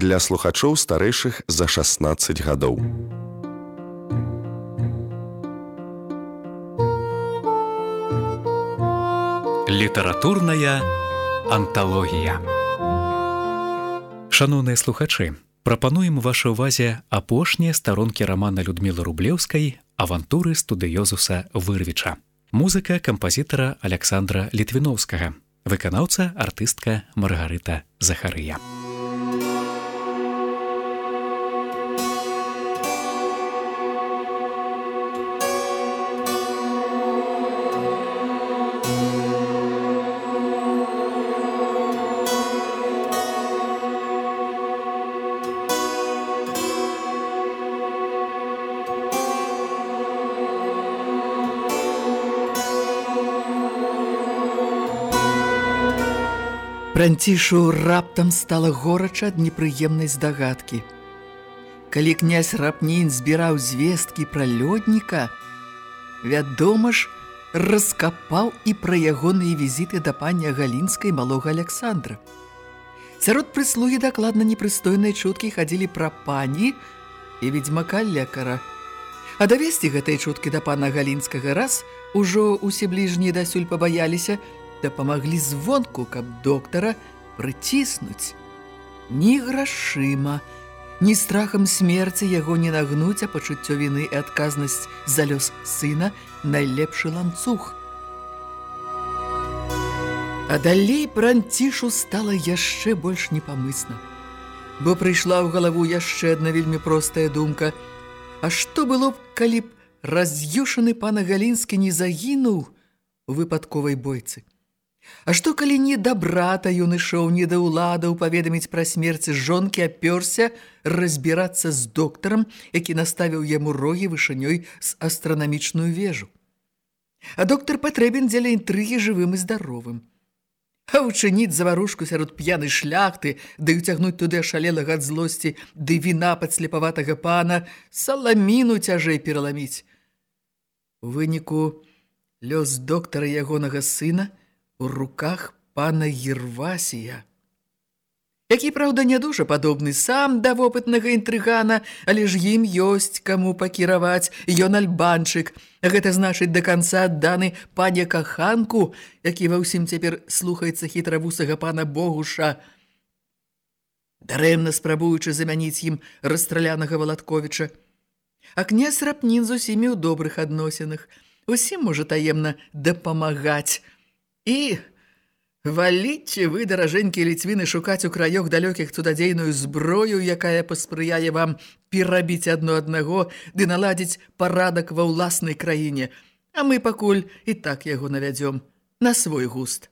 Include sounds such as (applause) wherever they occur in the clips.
для слухачоў старэйшых за 16 гадоў. Літаратурная анталогія. Шаноўныя слухачы, прапануем вашай увазе апошнія старонкі рамана Людмілы Рублеўскай авантуры студыёзуса вырвіча. Музыка кампазітара Александра Літвіноўскага, выканаўца артыстка Маргарыта Захарыя. Францішу раптам стала горача ад непрыемнай здагадкі. Калі князь Рапнін збіраў звесткі пра лёдніка, вядома ж, раскапаў і пра ягоныя візіты да пані Галінскай малога Александра. Сярод прыслугі дакладна непрыстойныя чуткі хадзілі пра пані і ведзьмака лекара. А давесці гэтай чуткі да пана Галінскага раз ужо усе бліжнія дасюль пабаяліся, дапамаглі звонку, каб доктара прыціснуць. Ні грашыма, ні страхам смерці яго не нагнуць, а пачуццё віны і адказнасць за лёс сына найлепшы ланцуг. А далей пранцішу стала яшчэ больш непамысна. Бо прыйшла ў галаву яшчэ адна вельмі простая думка. А што было б, калі б раз'юшаны пана Галінскі не загінуў у выпадковай бойцы? А што калі не да брата ён ішоў, не да ўладаў паведаміць пра смерць жонкі, апёрся разбірацца з доктарам, які наставіў яму рогі вышынёй з астранамічную вежу. А доктар патрэбен дзеля інтрыгі жывым і здаровым. А ўчыніць заварушку сярод п'яны шляхты, ды ўцягнуць туды ашалелага ад злосці, ды віна падслепаватага пана, саламіну цяжэй пераламіць. У выніку лёс доктара ягонага сына – у руках пана Ервасія. Які, праўда, не дужа падобны сам да вопытнага інтрыгана, але ж ім ёсць каму пакіраваць, ён альбанчык. Гэта значыць да канца адданы пане каханку, які ва ўсім цяпер слухаецца хітравусага пана Богуша. Дарэмна спрабуючы замяніць ім расстралянага Валатковіча. А князь Рапнін з усімі ў добрых адносінах. Усім можа таемна дапамагаць. І валіце вы, даражэнькія ліцвіны, шукаць у краёх далёкіх цудадзейную зброю, якая паспрыяе вам перабіць адно аднаго ды наладзіць парадак ва ўласнай краіне. А мы пакуль і так яго навядзём на свой густ.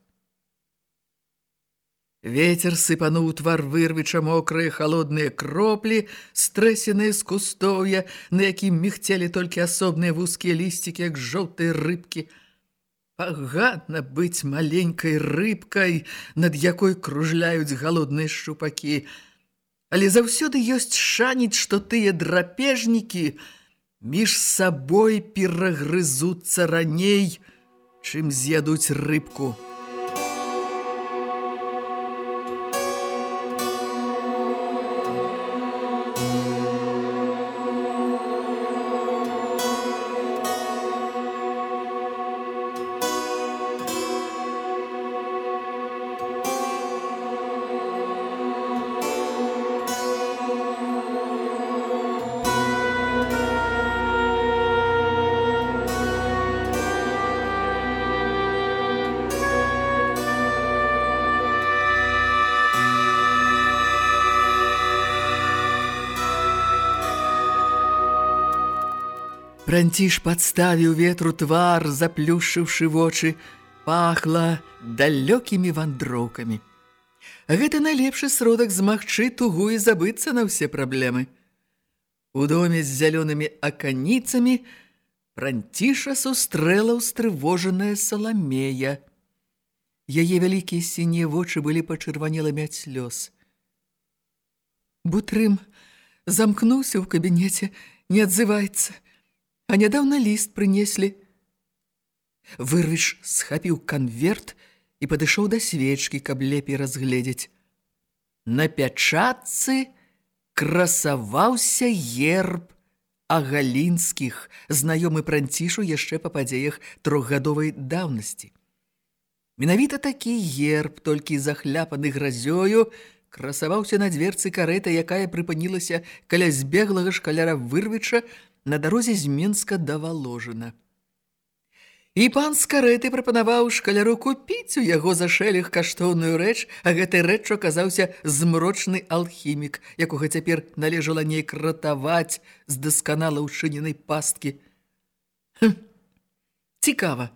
Вецер сыпануў твар вырвіча мокрыя халодныя кроплі, стрэсеныя з кустоўя, на якім мігцелі толькі асобныя вузкія лісцікі, як жоўтыя рыбкі – Пагадна быць маленькай рыбкай, над якой кружляюць галодныя шчупакі. Але заўсёды ёсць шаніць, што тыя драпежнікі між сабой перагрызуцца раней, чым з'ядуць рыбку. Франціш падставіў ветру твар, заплюшыўшы вочы, пахла далёкімі вандроўкамі. Гэта найлепшы сродак змагчы тугу і забыцца на ўсе праблемы. У доме з зялёнымі аканіцамі Франціша сустрэла ўстрывожаная саламея. Яе вялікія сінія вочы былі пачырванелымі ад слёз. Бутрым замкнуўся ў кабінеце, не адзываецца – А нядаўна ліст прынеслі. Вырвіш схапіў канверт і падышоў да свечкі, каб лепей разгледзець. На пячатцы красаваўся герб агалінскіх, знаёмы пранцішу яшчэ па падзеях трохгадовай даўнасці. Менавіта такі герб, толькі захляпаны гразёю, красаваўся на дверцы карэта, якая прыпынілася каля збеглага шкаляра вырвіча на дарозе з Менска да Валожына. І пан з карэты прапанаваў шкаляру купіць у яго за шэлях каштоўную рэч, а гэтай рэччу аказаўся змрочны алхімік, якога цяпер належала нейк ратаваць з дасканала ўчыненай пасткі. Хм. Цікава.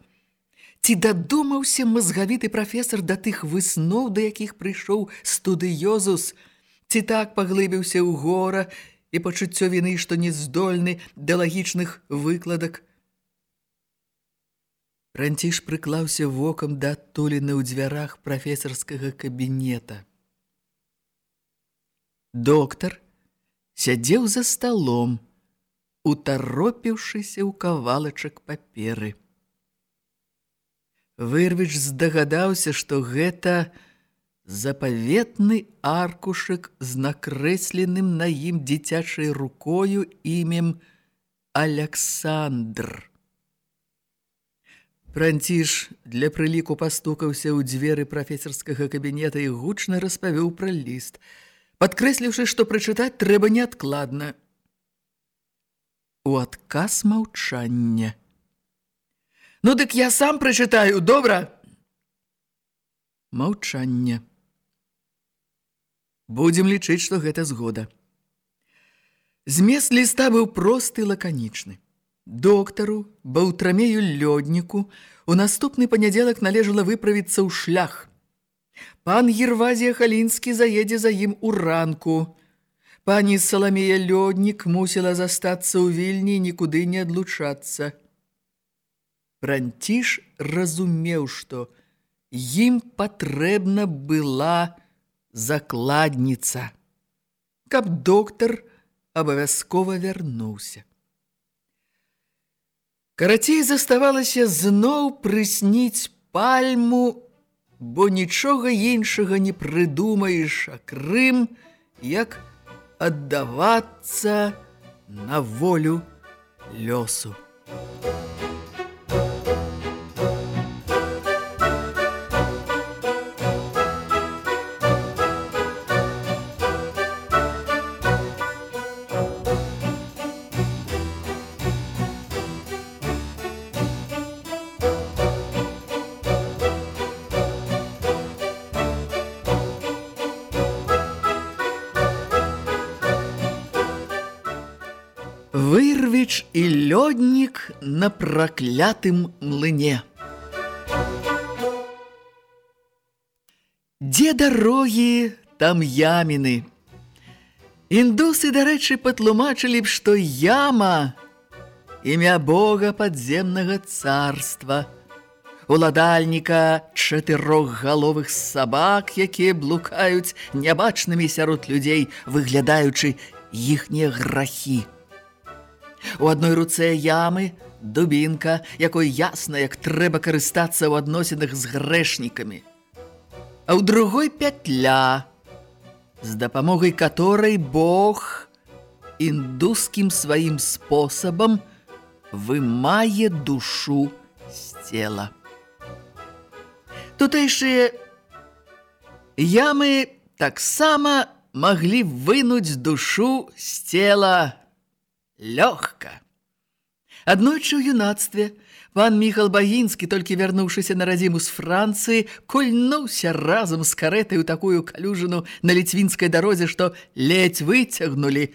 Ці дадумаўся мазгавіты прафесар да тых высноў, да якіх прыйшоў студыёзус, ці так паглыбіўся ў гора і пачуццё віны, што не здольны да лагічных выкладак – Ранціш прыклаўся вокам да адтуліны ў дзвярах прафесарскага кабінета. Доктар сядзеў за сталом, утаропіўшыся ў кавалачак паперы. Вырвіч здагадаўся, што гэта запаветны аркушык з накрэсленым на ім дзіцячай рукою імем Александр. Франціш для прыліку пастукаўся ў дзверы прафесарскага кабінета і гучна распавёў пра ліст, падкрэсліўшы, што прачытаць трэба неадкладна. У адказ маўчання. Ну дык я сам прачытаю, добра? Маўчанне. Будзем лічыць, што гэта згода. Змест ліста быў просты лаканічны. Доктару, баўтрамею лёдніку, у наступны панядзелак належала выправіцца ў шлях. Пан Гервазія Халінскі заедзе за ім у ранку. Пані Саламея Лёднік мусіла застацца ў вільні і нікуды не адлучацца. Пранціш разумеў, што ім патрэбна была закладніца, каб доктар абавязкова вярнуўся. Карацей заставалася зноў прысніць пальму, бо нічога іншага не прыдумаеш, акрым, як аддавацца на волю лёсу. Вырвіч на праклятым млыне. Дзе дарогі, там яміны. Індусы, дарэчы, патлумачылі б, што яма – імя Бога падземнага царства, уладальніка чатырохгаловых сабак, якія блукаюць нябачнымі сярод людзей, выглядаючы іхнія грахі. У адной руцэ ямы дубінка, якой ясна, як трэба карыстацца ў адносінах з грэшнікамі. А ў другой пятля, з дапамогай каторай Бог індускім сваім спосабам вымае душу з цела. Тутэйшыя ямы таксама маглі вынуць душу з цела лёгка. Аднойчы ў юнацтве пан Міхал Багінскі, толькі вярнуўшыся на радзіму з Францыі, кольнуўся разам з карэтай у такую калюжыну на ліцвінскай дарозе, што ледзь выцягнулі,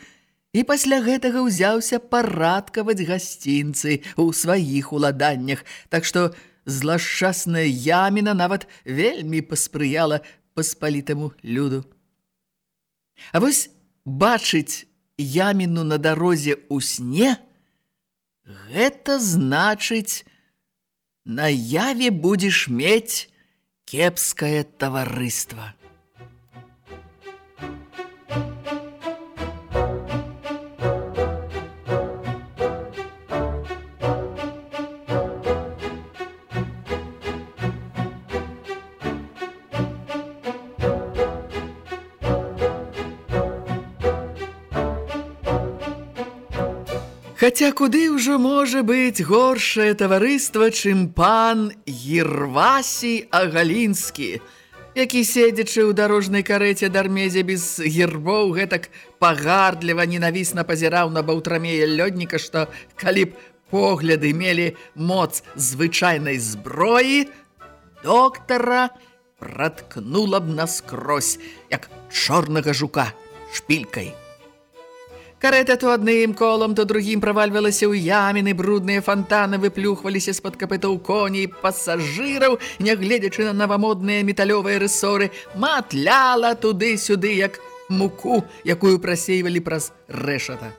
і пасля гэтага ўзяўся парадкаваць гасцінцы ў сваіх уладаннях, так што злашчасная яміна нават вельмі паспрыяла паспалітаму люду. А вось бачыць яміну на дарозе ў сне, гэта значыць, наяве будзеш мець кепскае таварыства. Хаця куды ўжо можа быць горшае таварыства, чым пан Ервасій Агалінскі, які, седзячы ў дарожнай карэце дармезе без гербоў, гэтак пагардліва ненавісна пазіраў на баўтрамея лёдніка, што калі б погляды мелі моц звычайнай зброі, доктара праткнула б наскрозь, як чорнага жука шпількай. Карета то адным колам, то другім правальвалася ў яміны, брудныя фантаны выплюхваліся з-пад капытоў коней, пасажыраў, нягледзячы на навамодныя металёвыя рысоры, матляла туды-сюды, як муку, якую прасейвалі праз рэшата.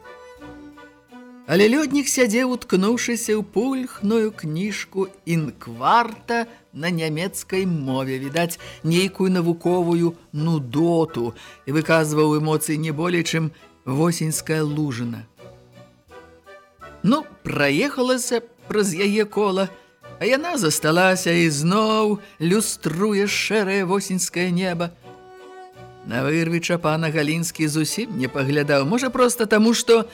Але лёднік сядзеў, уткнуўшыся ў пульхную кніжку інкварта на нямецкай мове, відаць, нейкую навуковую нудоту і выказваў эмоцыі не болей, чым восеньская лужына. Ну, праехалася праз яе кола, а яна засталася і зноў люструе шэрае восеньскае неба. На вырвіча пана Галінскі зусім не паглядаў, можа проста таму, што,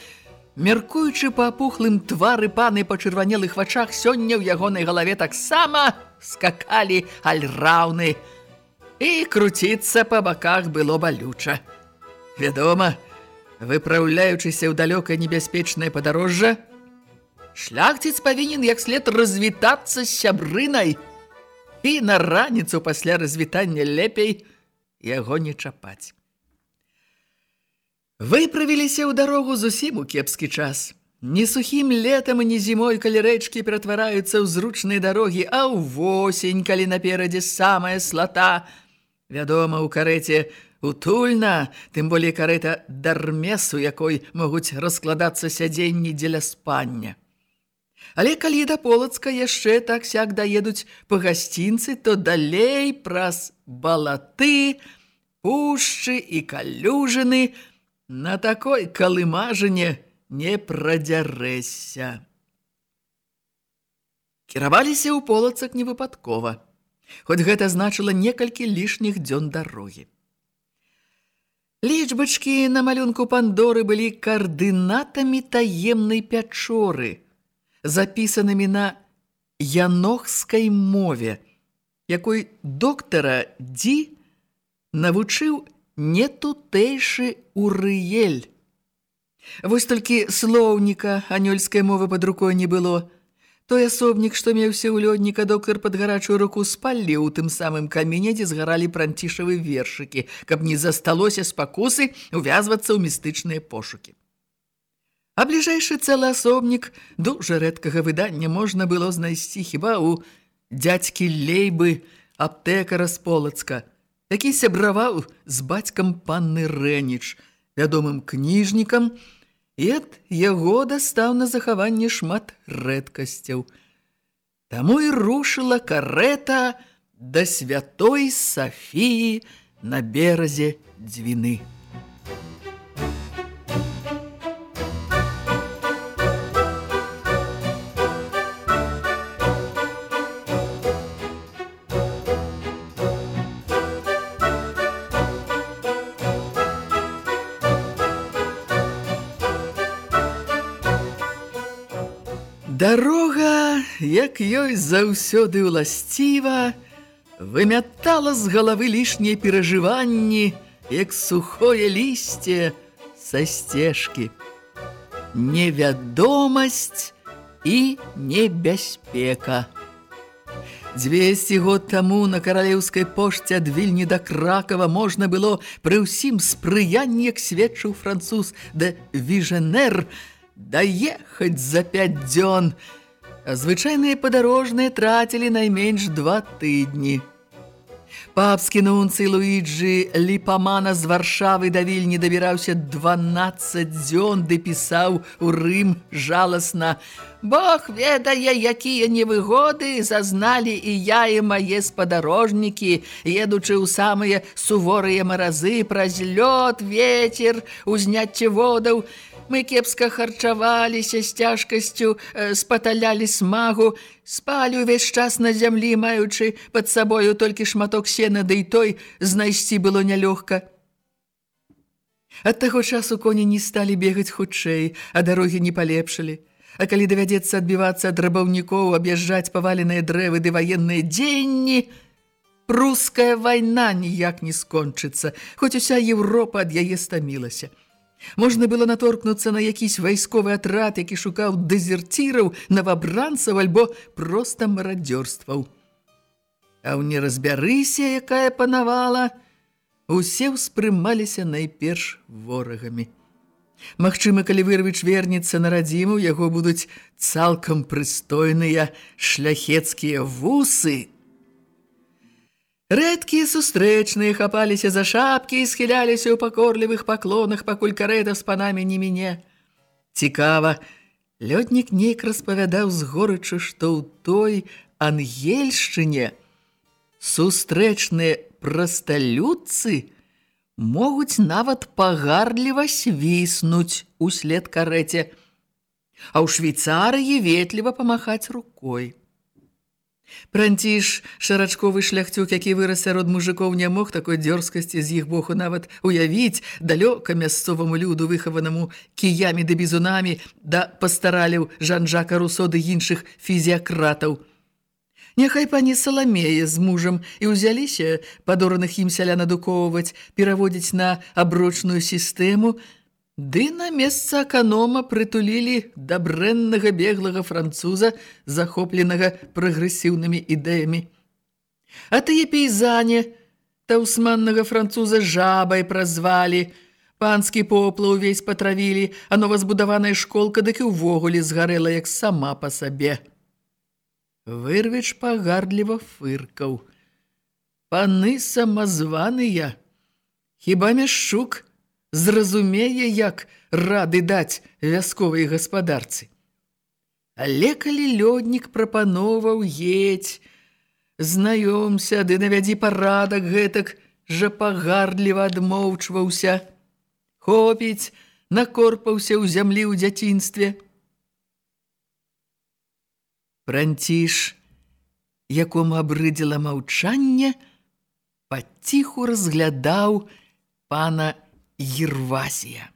меркуючы па апухлым твары паны па чырванелых вачах, сёння ў ягонай галаве таксама скакалі альраўны. І круціцца па баках было балюча. Вядома, выпраўляючыся ў далёкае небяспечнае падарожжа, шляхціц павінен як след развітацца з сябрынай і на раніцу пасля развітання лепей яго не чапаць. Выправіліся ў дарогу зусім у кепскі час. Не сухім летам і не зімой, калі рэчкі ператвараюцца ў зручныя дарогі, а ў восень, калі наперадзе самая слата. Вядома, у карэце Утульна, тым болей карэта дармесу, якой могуць раскладацца сядзенні дзеля спання. Але калі да Полацка яшчэ так-сяк даедуць па гасцінцы, то далей праз балаты, пушчы і калюжыны на такой калымажыне не прадзярэся. Кіраваліся ў Полацак невыпадкова, хоць гэта значыла некалькі лішніх дзён дарогі. Лічбачкі на малюнку Пандоры былі каардынатамі таемнай пячоры, запісанымі на янохскай мове, якой доктара Ді навучыў нетутэйшы Урыель. Вось толькі слоўніка анёльскай мовы пад рукой не было – Той асобнік, што меўся ў лёдніка, доктар пад гарачую руку спаліў у тым самым камене, дзе згаралі пранцішавы вершыкі, каб не засталося спакусы увязвацца ў містычныя пошукі. А бліжэйшы цэлы асобнік дужа рэдкага выдання можна было знайсці хіба ў дзядзькі Лейбы, аптэкара з Полацка, які сябраваў з бацькам панны Рэніч, вядомым кніжнікам, і ад яго дастаў на захаванне шмат рэдкасцяў. Таму і рушыла карета да святой Сафіі на беразе дзвіны. Дарога, як ёй заўсёды ўласціва, вымятала з галавы лішнія перажыванні, як сухое лісце са сцежкі. Невядомасць і небяспека. 200 год таму на каралеўскай пошце ад Вільні да Кракава можна было пры ўсім спрыянні, як сведчыў француз де Віженер, даехаць за пяць дзён. Звычайныя падарожныя трацілі найменш два тыдні. Папскі нунцый Луіджы Ліпамана з Варшавы да Вільні дабіраўся 12 дзён, ды пісаў у Рым жаласна. Бог ведае, якія невыгоды зазналі і я і мае спадарожнікі, едучы ў самыя суворыя маразы праз лёд, ветер, узняцце водаў, Мы кепска харчаваліся з цяжкасцю, э, спаталялі смагу, спалі ўвесь час на зямлі, маючы пад сабою толькі шматок сена, ды і той знайсці было нялёгка. Ад таго часу коні не сталі бегаць хутчэй, а дарогі не палепшылі. А калі давядзецца адбівацца ад рабаўнікоў, аб'язджаць паваленыя дрэвы ды ваенныя дзенні, пруская вайна ніяк не скончыцца, хоць уся Еўропа ад яе стамілася. Можна было наторкнуцца на якісь вайсковы атрад, які шукаў дэзерціраў, новабранцаў альбо проста марадзёрстваў. А ў неразбярыся, якая панавала, усе ўспрымаліся найперш ворагамі. Магчыма, калі вырвіч вернецца на радзіму, яго будуць цалкам прыстойныя шляхецкія вусы. Рэдкія сустрэчныя хапаліся за шапкі і схіляліся ў пакорлівых паклонах, пакуль карэта з панамі не міне. Цікава, лётнік нейк распавядаў з горычу, што ў той ангельшчыне сустрэчныя прасталюдцы могуць нават пагарліва свіснуць услед карэце, а ў швейцарыі ветліва памахаць рукой. Пранціш, шарачковы шляхцюк, які вырас сярод мужикоў, не мог такой дзёрзкасці з іх боху нават уявіць далёка мясцоваму люду, выхаванаму кіямі ды бізунамі, да пастараляў Жан-Жака Русо ды іншых фізіакратаў – Няхай пані Саламея з мужам і ўзяліся падораных ім сялян адукоўваць, пераводзіць на аброчную сістэму, ды на месца аканома прытулілі дабрэннага беглага француза, захопленага прагрэсіўнымі ідэямі. А тыя пейзане таўсманнага француза жабай празвалі, панскі попла ўвесь патравілі, а новазбудаваная школка дык і ўвогуле згарэла як сама па сабе. Вырвіч пагардліва фыркаў. Паны самазваныя, хіба мяшчук зразумее, як рады даць вясковай гаспадарцы. Але калі лёднік прапановаў едь, знаёмся, ды навядзі парадак гэтак, жа пагардліва адмоўчваўся. Хопіць, накорпаўся ў зямлі ў дзяцінстве – Пранціш, якому абрыдзіла маўчанне, паціху разглядаў пана Ервасія.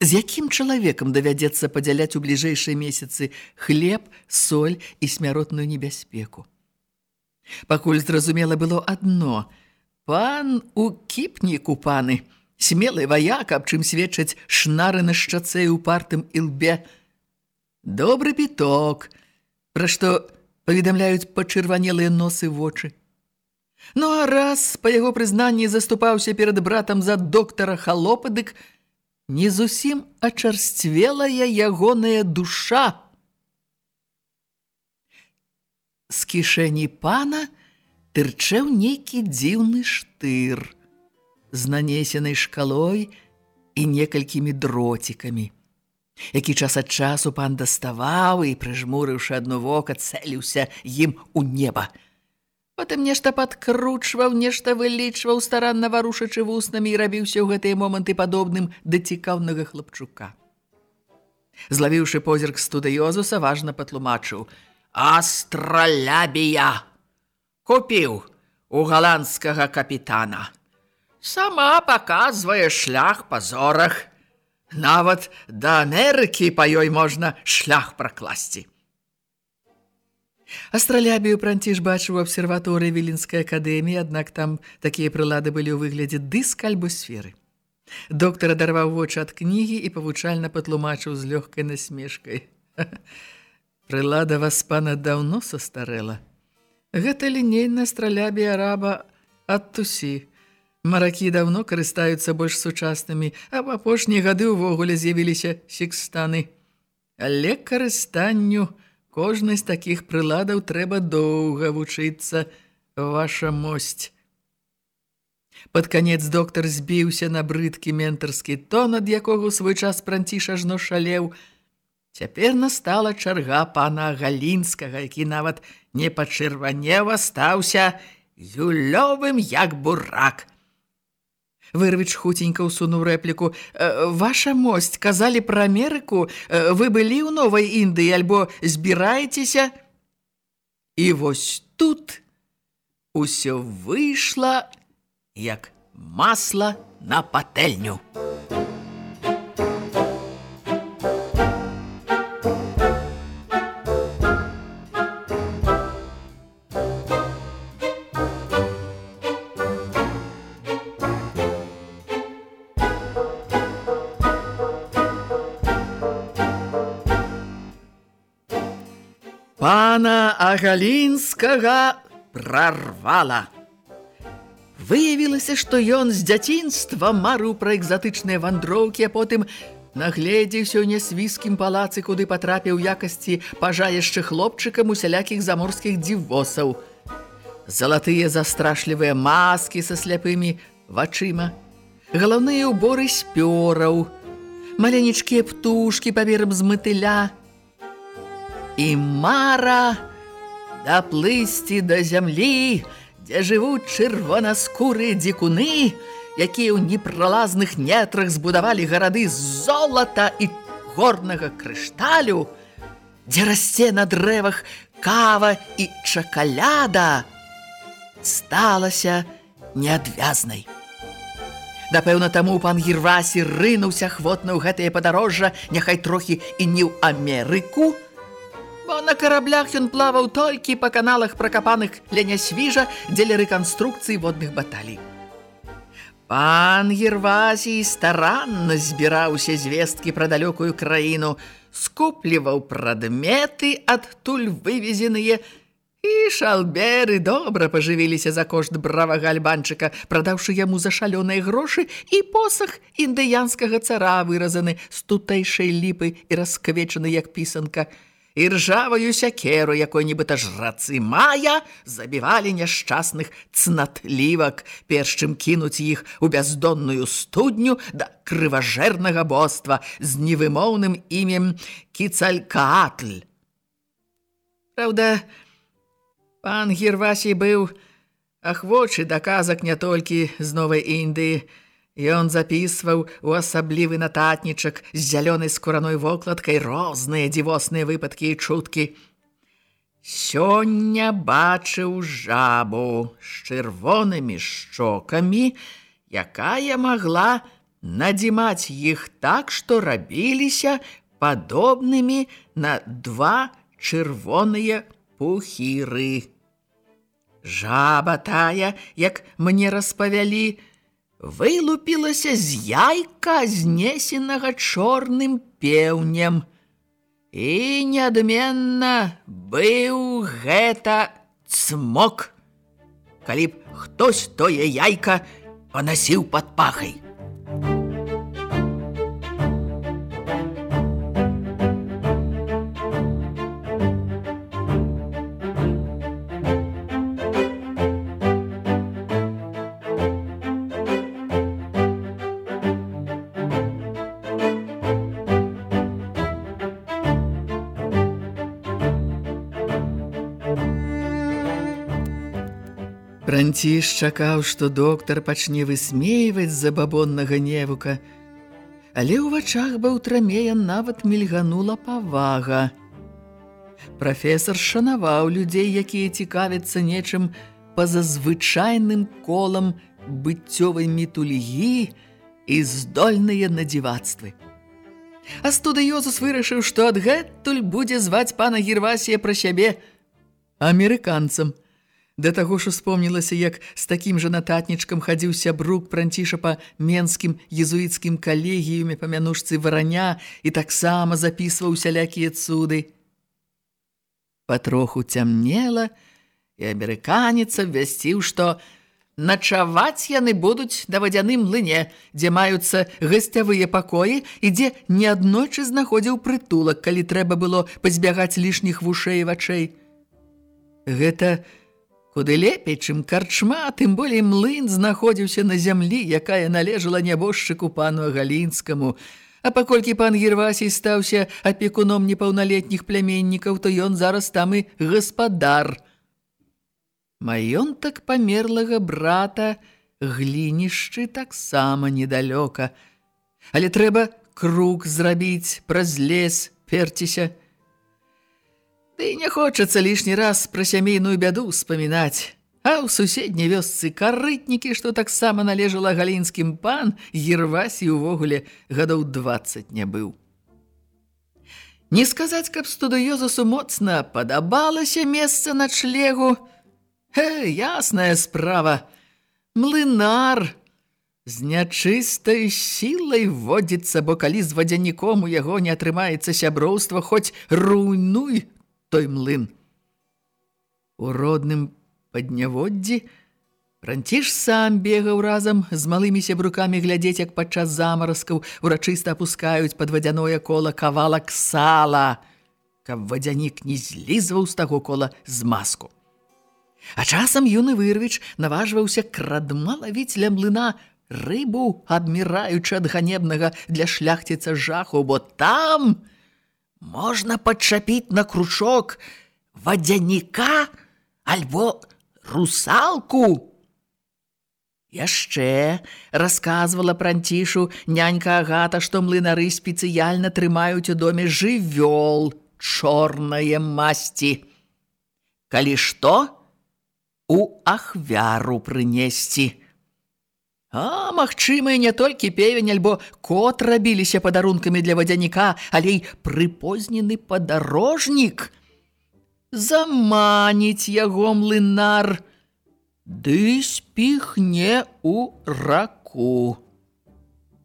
З якім чалавекам давядзецца падзяляць у бліжэйшыя месяцы хлеб, соль і смяротную небяспеку? Пакуль зразумела было адно: пан у кіпніку паны, смелы ваяк, аб чым сведчаць шнары на шчацэ ў партым ілбе, Добры піток, пра што паведамляюць пачырванелыя носы вочы. Ну а раз, па яго прызнанні, заступаўся перад братам за доктара Халопадык, не зусім ачарсцвелая ягоная душа. З кішэні пана тырчэў нейкі дзіўны штыр з нанесенай шкалой і некалькімі дроцікамі які час ад часу пан даставаў і, прыжмурыўшы адно вока, цэліўся ім у неба. Потым нешта падкручваў, нешта вылічваў, старанна варушачы вуснамі і рабіўся ў гэтыя моманты падобным да цікаўнага хлапчука. Злавіўшы позірк студыёзуса, важна патлумачыў: «Астралябія! Купіў у галандскага капітана. Сама паказвае шлях па зорах, Нават да Амерыкі па ёй можна шлях пракласці. Астралябію пранціш бачыў у абсерваторыі Віленскай акадэміі, аднак там такія прылады былі ў выглядзе дыск альбо сферы. Доктар адарваў вочы ад кнігі і павучальна патлумачыў з лёгкай насмешкай. (laughs) Прылада вас пана даўно састарэла. Гэта лінейная астралябія араба ад тусі. Маракі даўно карыстаюцца больш сучаснымі, а в апошнія гады ўвогуле з'явіліся секстаны. Але карыстанню кожнай з такіх прыладаў трэба доўга вучыцца ваша мосць. Пад канец доктар збіўся на брыдкі ментарскі тон, ад якога ў свой час пранціш ажно шалеў. Цяпер настала чарга пана Галінскага, які нават не пачырванева стаўся юлёвым як бурак – Вырвіч хутенька ўсунуў рэпліку. «Э, «Ваша мосць, казалі пра Амерыку? Э, вы былі ў Новай Індыі, альбо збіраецеся?» І вось тут усё выйшла, як масла на патэльню. Пана Агалінскага прарвала. Выявілася, што ён з дзяцінства марыў пра экзатычныя вандроўкі, а потым нагледзеўся ў нясвіскім палацы, куды патрапіў якасці пажа яшчэ хлопчыкам усялякіх заморскіх дзівосаў. Залатыя застрашлівыя маскі са сляпымі вачыма, галаўныя ўборы спёраў, маленечкія птушкі паверам з матыля – і мара даплысці да зямлі, дзе жывуць чырвонаскурыя дзікуны, якія ў непралазных нетрах збудавалі гарады з золата і горнага крышталю, дзе расце на дрэвах кава і чакаляда, сталася неадвязнай. Напэўна, таму пан Гірвасі рынуўся хвотна ў гэтае падарожжа, няхай трохі і не ў Амерыку, бо на караблях ён плаваў толькі па каналах пракапаных ля нясвіжа дзеля рэканструкцыі водных баталій. Пан Гервасій старанна збіраўся звесткі пра далёкую краіну, скупліваў прадметы адтуль вывезеныя, і шалберы добра пажывіліся за кошт бравага альбанчыка, прадаўшы яму за шалёныя грошы і посах індыянскага цара выразаны з тутэйшай ліпы і расквечаны як пісанка – і ржаваю сякеру, якой нібыта жрацы мая, забівалі няшчасных цнатлівак, перш чым кінуць іх у бяздонную студню да крыважэрнага боства з невымоўным імем Кіцалькаатль. Праўда, пан Гірвасій быў ахвочы да казак не толькі з Новай Індыі, Ён запісваў у асаблівы нататнічак з зялёнай скураной вокладкай розныя дзівосныя выпадкі і чуткі. Сёння бачыў жабу з чырвонымі шчокамі, якая магла надзімаць іх так, што рабіліся падобнымі на два чырвоныя пухіры. Жаба тая, як мне распавялі, вылупілася з яйка, знесенага чорным пеўнем. І неадменна быў гэта цмок, калі б хтось тое яйка панасіў пад пахай. Франціш чакаў, што доктар пачне высмейваць забабоннага невука, але ў вачах баўтрамея нават мільганула павага. Прафесор шанаваў людзей, якія цікавяцца нечым па-за звычайным колам быццёвай мітулігі і здольныя надзівацтвы. А студыёзус вырашыў, што адгэтуль будзе зваць пана Гірвасія пра сябе амерыканцам – Да таго ж успомнілася, як з такім жа нататнічкам хадзіў сябрук пранціша па менскім езуіцкім калегіюме па мянушцы вараня і таксама запісваў усялякія цуды. Патроху цямнела, і амерыканец абвясціў, што начаваць яны будуць на вадзяным млыне, дзе маюцца гасцявыя пакоі і дзе неаднойчы знаходзіў прытулак, калі трэба было пазбягаць лішніх вушэй і вачэй. Гэта куды лепей, чым карчма, тым болей млын знаходзіўся на зямлі, якая належала нябожчыку пану Агалінскаму. А паколькі пан Гервасій стаўся апекуном непаўналетніх пляменнікаў, то ён зараз там і гаспадар. Маёнтак памерлага брата глінішчы таксама недалёка. Але трэба круг зрабіць праз лес, перціся – Ды не хочацца лішні раз пра сямейную бяду ўспамінаць, А ў суседняй вёсцы карытнікі, што таксама належала галінскім пан, Ервасі ўвогуле гадоў 20 не быў. Не сказаць, каб студыёзусу моцна падабалася месца на члегу. Э, ясная справа. Млынар з нячыстай сілай водзіцца, бо калі з вадзяніком у яго не атрымаецца сяброўства, хоць руйнуй той млын. У родным падняводдзі Ранціш сам бегаў разам з малымі сябрукамі глядзець, як падчас замаразкаў урачыста апускаюць пад вадзяное кола кавалак сала, каб вадзянік не злізваў з таго кола з маску. А часам юны вырвіч наважваўся крадма лавіць ля млына рыбу, адміраючы ад ганебнага для шляхціца жаху, бо там можна падчапіць на кручок вадзяніка альбо русалку. Яшчэ расказвала пранцішу нянька Агата, што млынары спецыяльна трымаюць у доме жывёл чорнае масці. Калі што, у ахвяру прынесці. А, магчыма, не толькі певень, альбо кот рабіліся падарункамі для вадзяніка, але і прыпознены падарожнік. Заманіць яго млынар – ды спіхне у раку.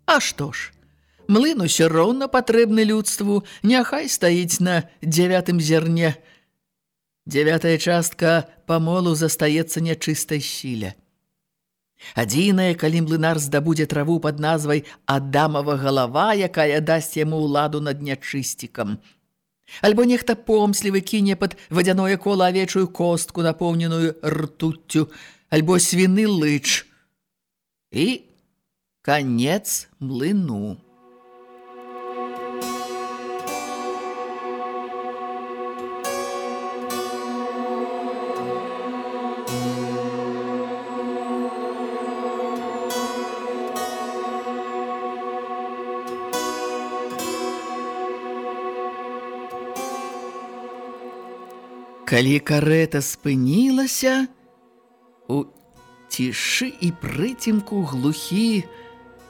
А што ж, млын усё роўна патрэбны людству, няхай стаіць на дзявятым зерне. Дзявятая частка памолу застаецца нячыстай сіле. Адзінае, калі млынар здабудзе траву пад назвай Адамава галава, якая дасць яму ўладу над нячысцікам – Альбо нехта помслівы кіне пад вадзяное кола авечую костку, напоўненую ртуццю, альбо свіны лыч. І канец млыну. Калі карета спынілася, у цішы і прыцемку глухі,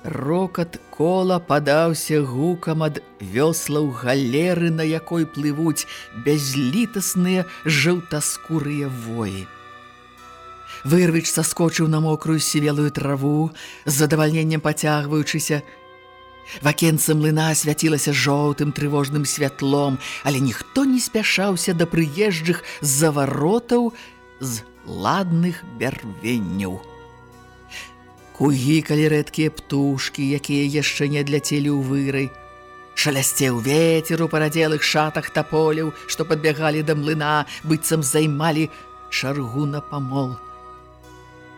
рокат кола падаўся гукам ад вёслаў галеры, на якой плывуць бязлітасныя жаўтаскурыя воі. Вырвіч саскочыў на мокрую сівелую траву, з задавальненнем пацягваючыся, Вакенца млына свяцілася жоўтым трывожным святлом, але ніхто не спяшаўся да прыезджых з-за варотаў з ладных бярвенняў. Кугікалі рэдкія птушкі, якія яшчэ не адляцелі ў вырай. Шалясцеў вецер у парадзелых шатах таполяў, што падбягалі да млына, быццам займалі чаргу на памол.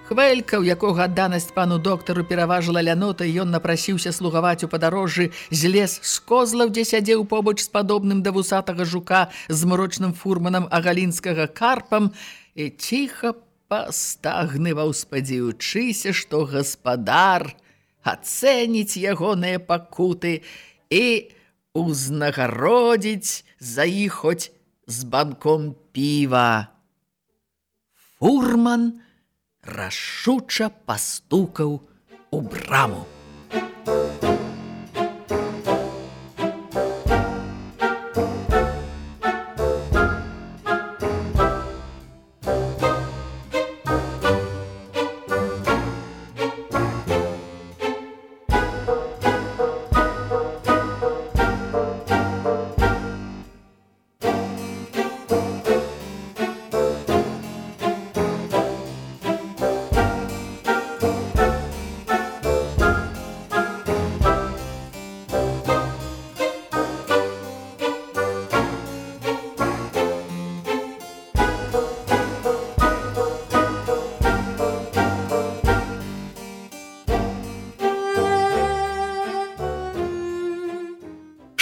Хвелька, у якога адданасць пану доктару пераважыла лянота, ён напрасіўся слугаваць у падарожжы з лес з козлаў, дзе сядзеў побач з падобным да вусатага жука з мрочным фурманам агалінскага карпам і ціха пастагнываў, спадзяючыся, што гаспадар ацэніць ягоныя пакуты і узнагародзіць за іх хоць з банком піва. Фурман – рашуча пастукаў у браму.